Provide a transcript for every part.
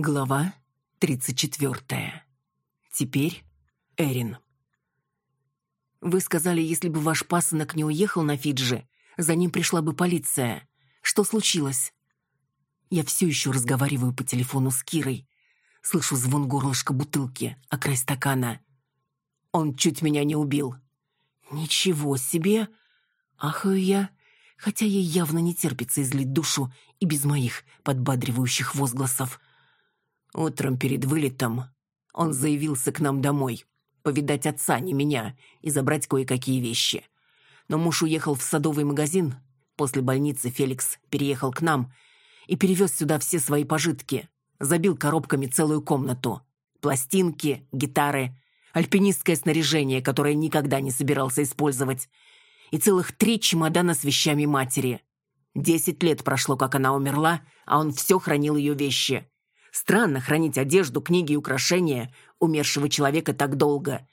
Глава 34. Теперь Эрин. Вы сказали, если бы ваш пасынок не уехал на Фиджи, за ним пришла бы полиция. Что случилось? Я все еще разговариваю по телефону с Кирой. Слышу звон горлышка бутылки, о край стакана. Он чуть меня не убил. Ничего себе! Ахаю я, хотя ей явно не терпится излить душу и без моих подбадривающих возгласов. Утром перед вылетом он заявился к нам домой, повидать отца, не меня, и забрать кое-какие вещи. Но муж уехал в садовый магазин. После больницы Феликс переехал к нам и перевез сюда все свои пожитки. Забил коробками целую комнату. Пластинки, гитары, альпинистское снаряжение, которое никогда не собирался использовать, и целых три чемодана с вещами матери. Десять лет прошло, как она умерла, а он все хранил ее вещи. Странно хранить одежду, книги и украшения умершего человека так долго.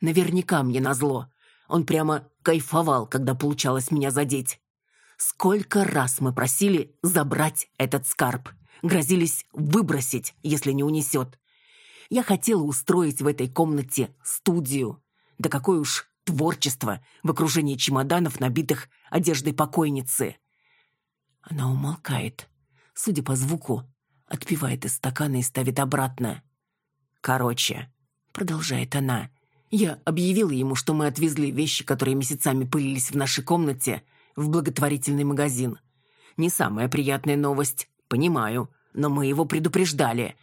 Наверняка мне назло. Он прямо кайфовал, когда получалось меня задеть. Сколько раз мы просили забрать этот скарб. Грозились выбросить, если не унесет. Я хотела устроить в этой комнате студию. Да какое уж творчество в окружении чемоданов, набитых одеждой покойницы. Она умолкает. Судя по звуку, отпивает из стакана и ставит обратно. «Короче», — продолжает она, — «я объявила ему, что мы отвезли вещи, которые месяцами пылились в нашей комнате, в благотворительный магазин. Не самая приятная новость, понимаю, но мы его предупреждали».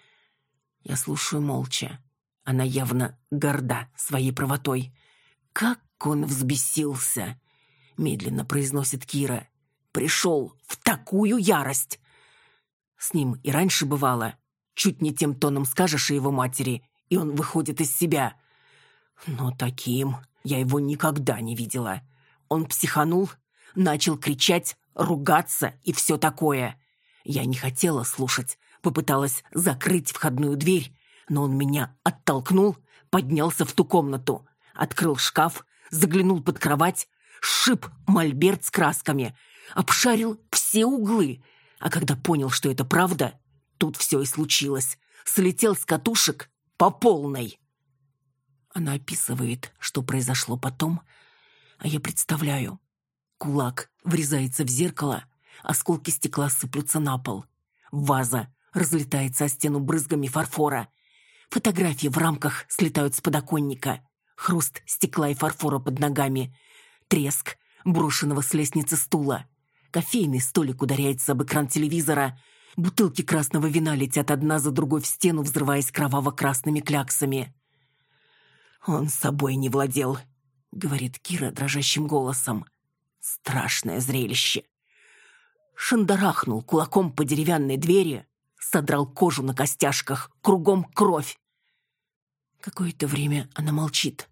Я слушаю молча. Она явно горда своей правотой. «Как он взбесился!» — медленно произносит Кира. «Пришел в такую ярость! С ним и раньше бывало. Чуть не тем тоном скажешь его матери, и он выходит из себя. Но таким я его никогда не видела. Он психанул, начал кричать, ругаться и все такое. Я не хотела слушать, попыталась закрыть входную дверь, но он меня оттолкнул, поднялся в ту комнату, открыл шкаф, заглянул под кровать, сшиб мольберт с красками, обшарил все углы — а когда понял, что это правда, тут все и случилось. Слетел с катушек по полной. Она описывает, что произошло потом, а я представляю. Кулак врезается в зеркало, осколки стекла сыплются на пол. Ваза разлетается о стену брызгами фарфора. Фотографии в рамках слетают с подоконника. Хруст стекла и фарфора под ногами. Треск брошенного с лестницы стула. Кофейный столик ударяется об экран телевизора. Бутылки красного вина летят одна за другой в стену, взрываясь кроваво-красными кляксами. «Он собой не владел», — говорит Кира дрожащим голосом. «Страшное зрелище». Шандарахнул кулаком по деревянной двери, содрал кожу на костяшках, кругом кровь. Какое-то время она молчит.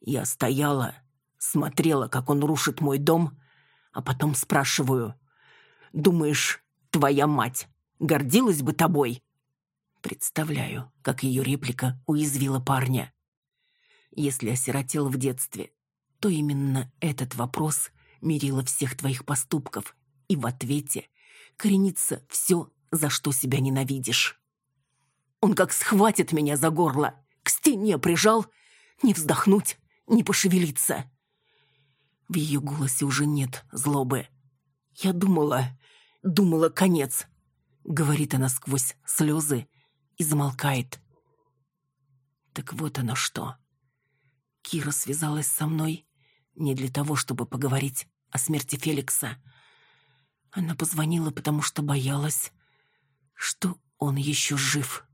Я стояла, смотрела, как он рушит мой дом, а потом спрашиваю. «Думаешь, твоя мать гордилась бы тобой?» Представляю, как ее реплика уязвила парня. Если осиротел в детстве, то именно этот вопрос мерило всех твоих поступков, и в ответе коренится все, за что себя ненавидишь. Он как схватит меня за горло, к стене прижал, не вздохнуть, не пошевелиться. В ее голосе уже нет злобы. «Я думала, думала, конец», — говорит она сквозь слезы и замолкает. Так вот оно что. Кира связалась со мной не для того, чтобы поговорить о смерти Феликса. Она позвонила, потому что боялась, что он еще жив.